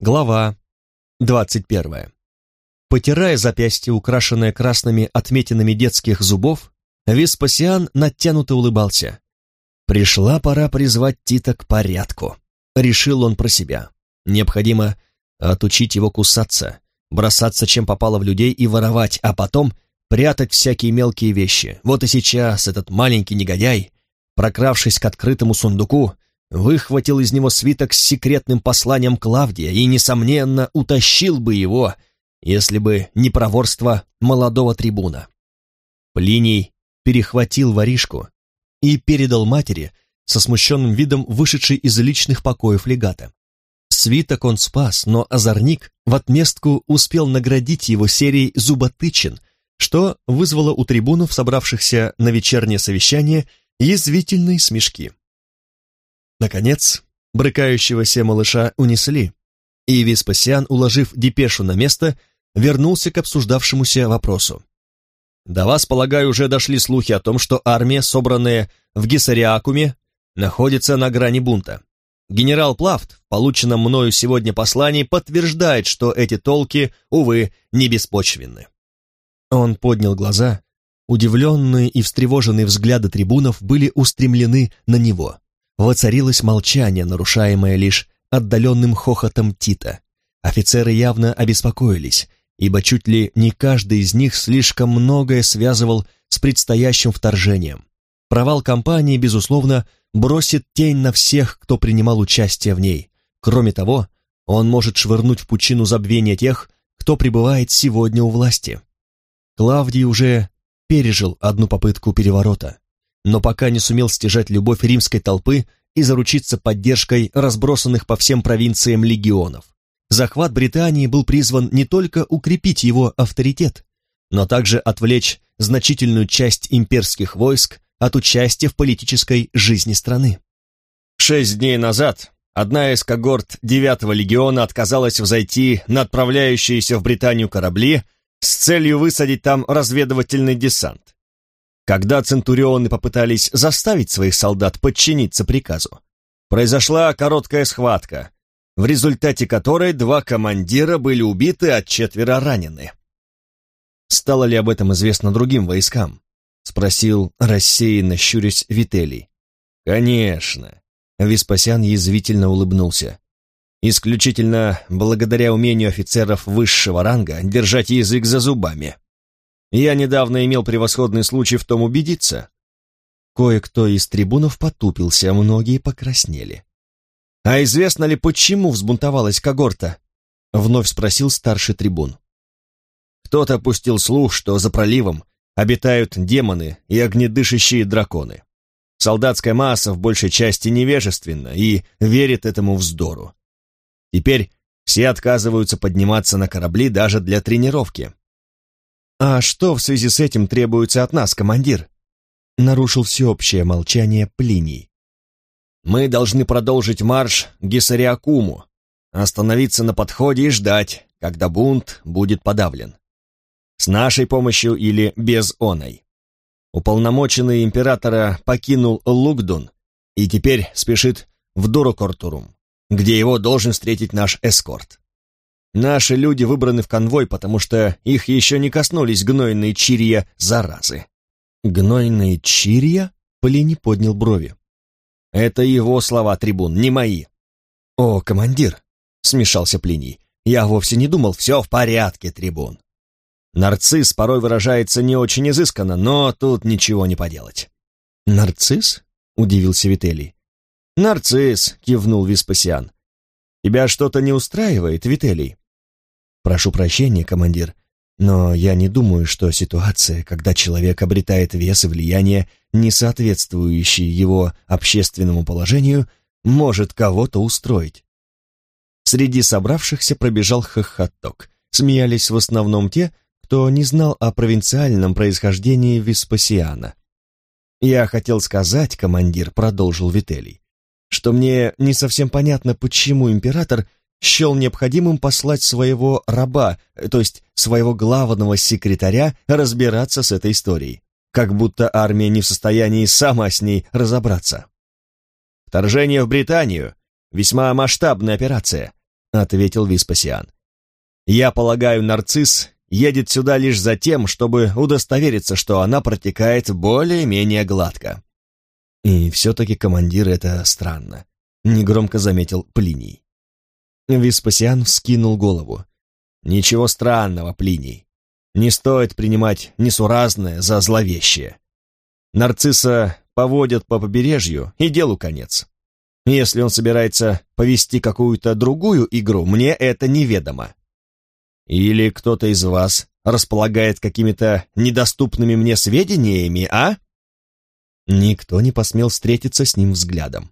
Глава двадцать первая. Потирая запястье, украшенное красными отметинами детских зубов, Веспасиан натянуто улыбался. «Пришла пора призвать Тита к порядку», — решил он про себя. «Необходимо отучить его кусаться, бросаться чем попало в людей и воровать, а потом прятать всякие мелкие вещи. Вот и сейчас этот маленький негодяй, прокравшись к открытому сундуку, выхватил из него свиток с секретным посланием Клавдия и, несомненно, утащил бы его, если бы не проворство молодого трибуна. Плиний перехватил воришку и передал матери со смущенным видом вышедший из личных покоев легата. Свиток он спас, но озорник в отместку успел наградить его серией зуботычин, что вызвало у трибунов, собравшихся на вечернее совещание, язвительные смешки. Наконец, брыкающегося малыша унесли, и Веспасиан, уложив депешу на место, вернулся к обсуждавшемуся вопросу. До вас, полагаю, уже дошли слухи о том, что армия, собранная в Гессариакуме, находится на грани бунта. Генерал Плафт, в полученном мною сегодня послании, подтверждает, что эти толки, увы, не беспочвенны. Он поднял глаза. Удивленные и встревоженные взгляды трибунов были устремлены на него. Воцарилось молчание, нарушаемое лишь отдаленным хохотом Тита. Офицеры явно обеспокоились, ибо чуть ли не каждый из них слишком многое связывал с предстоящим вторжением. Провал кампании, безусловно, бросит тень на всех, кто принимал участие в ней. Кроме того, он может швырнуть в пучину забвения тех, кто пребывает сегодня у власти. Клавдий уже пережил одну попытку переворота но пока не сумел стяжать любовь римской толпы и заручиться поддержкой разбросанных по всем провинциям легионов. Захват Британии был призван не только укрепить его авторитет, но также отвлечь значительную часть имперских войск от участия в политической жизни страны. Шесть дней назад одна из когорт девятого легиона отказалась взойти на отправляющиеся в Британию корабли с целью высадить там разведывательный десант. Когда центурионы попытались заставить своих солдат подчиниться приказу, произошла короткая схватка, в результате которой два командира были убиты, а четверо ранены. «Стало ли об этом известно другим войскам?» — спросил рассеянно щурясь Вителий. «Конечно», — Веспасиан язвительно улыбнулся. «Исключительно благодаря умению офицеров высшего ранга держать язык за зубами». Я недавно имел превосходный случай в том убедиться. Кое-кто из трибунов потупился, а многие покраснели. «А известно ли, почему взбунтовалась когорта?» — вновь спросил старший трибун. Кто-то пустил слух, что за проливом обитают демоны и огнедышащие драконы. Солдатская масса в большей части невежественна и верит этому вздору. Теперь все отказываются подниматься на корабли даже для тренировки. «А что в связи с этим требуется от нас, командир?» Нарушил всеобщее молчание Плиний. «Мы должны продолжить марш к Гессариакуму, остановиться на подходе и ждать, когда бунт будет подавлен. С нашей помощью или без оной. Уполномоченный императора покинул Лугдун и теперь спешит в Дурокортурум, где его должен встретить наш эскорт. Наши люди выбраны в конвой, потому что их еще не коснулись гнойные чирья заразы. Гнойные чирья? Полини поднял брови. Это его слова, трибун, не мои. О, командир, смешался Плиний. Я вовсе не думал, все в порядке, трибун. Нарцисс порой выражается не очень изысканно, но тут ничего не поделать. Нарцисс? Удивился Вителий. Нарцисс, кивнул Веспасиан. Тебя что-то не устраивает, Вителий? Прошу прощения, командир, но я не думаю, что ситуация, когда человек обретает вес и влияние, не соответствующие его общественному положению, может кого-то устроить. Среди собравшихся пробежал хохоток. Смеялись в основном те, кто не знал о провинциальном происхождении Веспасиана. «Я хотел сказать, командир», — продолжил Вителий, «что мне не совсем понятно, почему император счел необходимым послать своего раба, то есть своего главного секретаря, разбираться с этой историей, как будто армия не в состоянии сама с ней разобраться. Вторжение в Британию — весьма масштабная операция, — ответил Веспасиан. «Я полагаю, нарцисс едет сюда лишь за тем, чтобы удостовериться, что она протекает более-менее гладко». «И все-таки, командир, это странно», — негромко заметил Плиний. Веспасиан вскинул голову. «Ничего странного, Плиний. Не стоит принимать несуразное за зловещее. Нарцисса поводят по побережью, и делу конец. Если он собирается повести какую-то другую игру, мне это неведомо. Или кто-то из вас располагает какими-то недоступными мне сведениями, а? Никто не посмел встретиться с ним взглядом.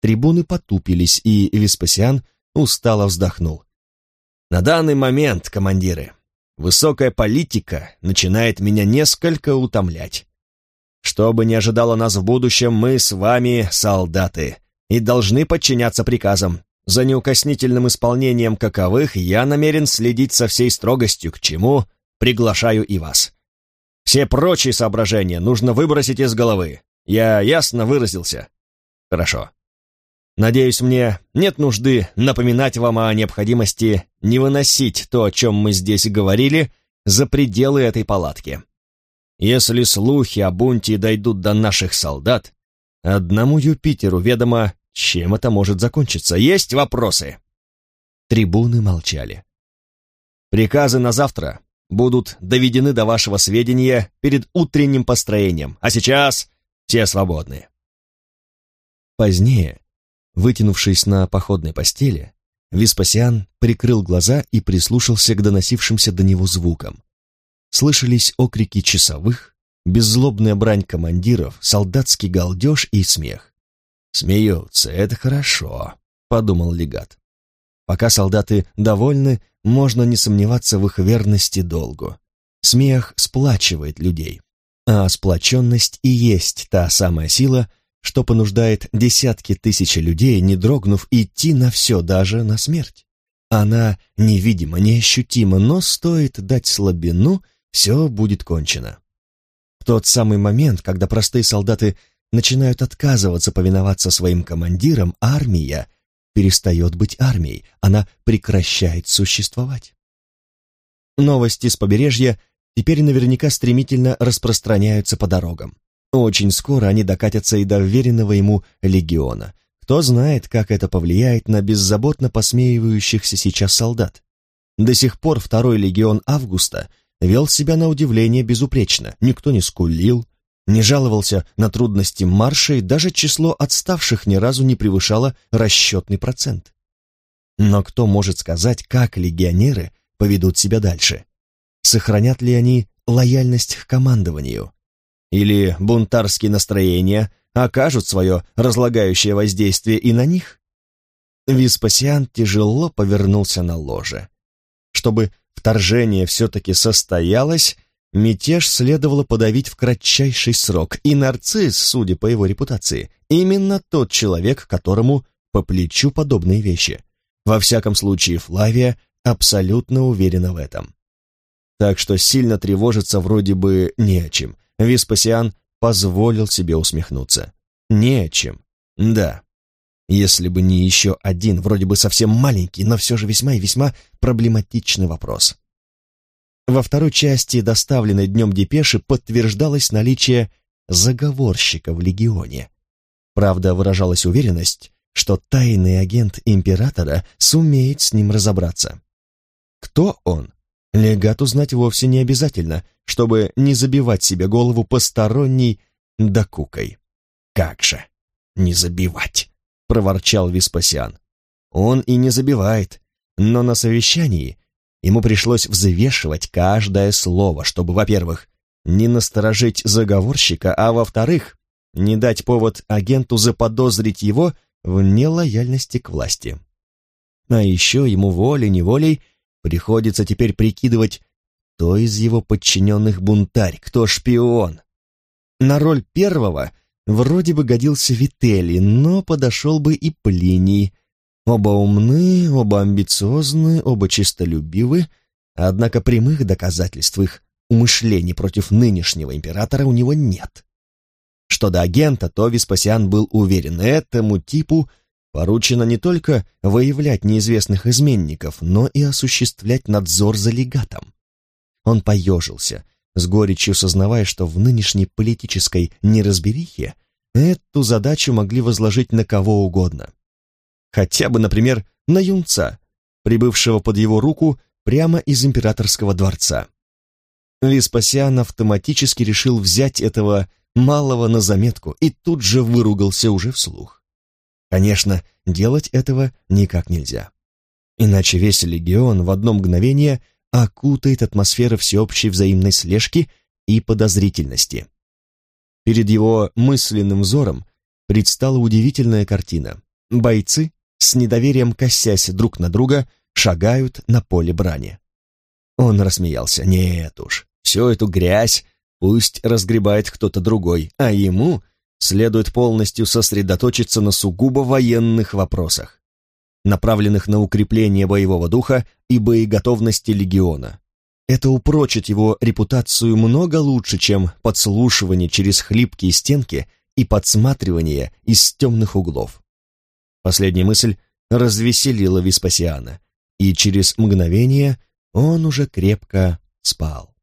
Трибуны потупились, и Веспасиан устало вздохнул. На данный момент, командиры, высокая политика начинает меня несколько утомлять. Что бы ни ожидало нас в будущем, мы с вами солдаты и должны подчиняться приказам. За неукоснительным исполнением каковых я намерен следить со всей строгостью, к чему приглашаю и вас. Все прочие соображения нужно выбросить из головы. Я ясно выразился? Хорошо. Надеюсь, мне нет нужды напоминать вам о необходимости не выносить то, о чем мы здесь говорили, за пределы этой палатки. Если слухи о бунте дойдут до наших солдат, одному Юпитеру ведомо, чем это может закончиться. Есть вопросы?» Трибуны молчали. «Приказы на завтра будут доведены до вашего сведения перед утренним построением, а сейчас все свободны». Позднее, вытянувшись на походной постели, Веспасиан прикрыл глаза и прислушался к доносившимся до него звукам. Слышались окрики часовых, беззлобная брань командиров, солдатский галдеж и смех. «Смеются, это хорошо», — подумал легат. «Пока солдаты довольны, можно не сомневаться в их верности долгу. Смех сплачивает людей, а сплоченность и есть та самая сила, что понуждает десятки тысяч людей, не дрогнув, идти на все, даже на смерть. Она невидима, неощутима, но стоит дать слабину, все будет кончено. В тот самый момент, когда простые солдаты начинают отказываться повиноваться своим командирам, армия перестает быть армией, она прекращает существовать. Новости с побережья теперь наверняка стремительно распространяются по дорогам. Очень скоро они докатятся и до веренного ему легиона. Кто знает, как это повлияет на беззаботно посмеивающихся сейчас солдат. До сих пор второй легион Августа вел себя на удивление безупречно, никто не скулил, не жаловался на трудности марша и даже число отставших ни разу не превышало расчетный процент. Но кто может сказать, как легионеры поведут себя дальше? Сохранят ли они лояльность к командованию? Или бунтарские настроения окажут свое разлагающее воздействие и на них? Веспасиан тяжело повернулся на ложе. Чтобы вторжение все-таки состоялось, Мятеж следовало подавить в кратчайший срок, и нарцисс, судя по его репутации, именно тот человек, которому по плечу подобные вещи. Во всяком случае, Флавия абсолютно уверена в этом. Так что сильно тревожиться вроде бы не о чем. Веспасиан позволил себе усмехнуться. Не о чем. Да. Если бы не еще один, вроде бы совсем маленький, но все же весьма и весьма проблематичный вопрос. Во второй части доставленной днем депеши подтверждалось наличие заговорщика в легионе. Правда, выражалась уверенность, что тайный агент императора сумеет с ним разобраться. Кто он? Легат узнать вовсе не обязательно, чтобы не забивать себе голову посторонней докукой. «Как же не забивать?» — проворчал Веспасиан. «Он и не забивает, но на совещании Ему пришлось взвешивать каждое слово, чтобы, во-первых, не насторожить заговорщика, а во-вторых, не дать повод агенту заподозрить его в нелояльности к власти. А еще ему волей-неволей приходится теперь прикидывать, кто из его подчиненных бунтарь, кто шпион. На роль первого вроде бы годился Вителли, но подошел бы и Плиний, Оба умны, оба амбициозны, оба чистолюбивы, однако прямых доказательств их умышлений против нынешнего императора у него нет. Что до агента, то Веспасиан был уверен, этому типу поручено не только выявлять неизвестных изменников, но и осуществлять надзор за легатом. Он поежился, с горечью сознавая, что в нынешней политической неразберихе эту задачу могли возложить на кого угодно. Хотя бы, например, на юнца, прибывшего под его руку прямо из императорского дворца. Веспасиан автоматически решил взять этого малого на заметку и тут же выругался уже вслух. Конечно, делать этого никак нельзя. Иначе весь легион в одно мгновение окутает атмосфера всеобщей взаимной слежки и подозрительности. Перед его мысленным взором предстала удивительная картина. Бойцы, с недоверием косясь друг на друга, шагают на поле брани. Он рассмеялся. «Нет уж, всю эту грязь пусть разгребает кто-то другой, а ему следует полностью сосредоточиться на сугубо военных вопросах, направленных на укрепление боевого духа и боеготовности легиона. Это упрочит его репутацию много лучше, чем подслушивание через хлипкие стенки и подсматривание из темных углов. Последняя мысль развеселила Веспасиана, и через мгновение он уже крепко спал.